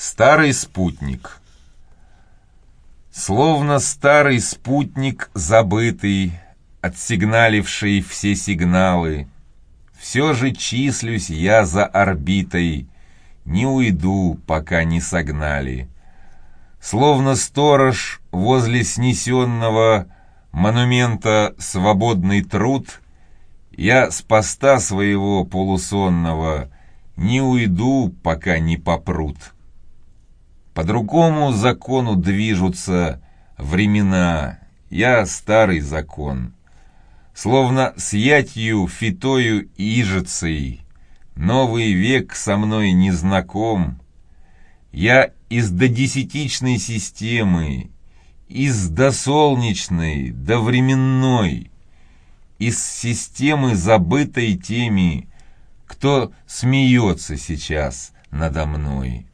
Старый спутник Словно старый спутник забытый, Отсигналивший все сигналы, Все же числюсь я за орбитой, Не уйду, пока не согнали. Словно сторож возле снесенного Монумента «Свободный труд» Я с поста своего полусонного Не уйду, пока не попрут. По другому закону движутся времена, я старый закон. Словно с фитою и ижицей, новый век со мной не знаком. Я из додесятичной системы, из досолнечной, довременной, из системы забытой теми, кто смеется сейчас надо мной.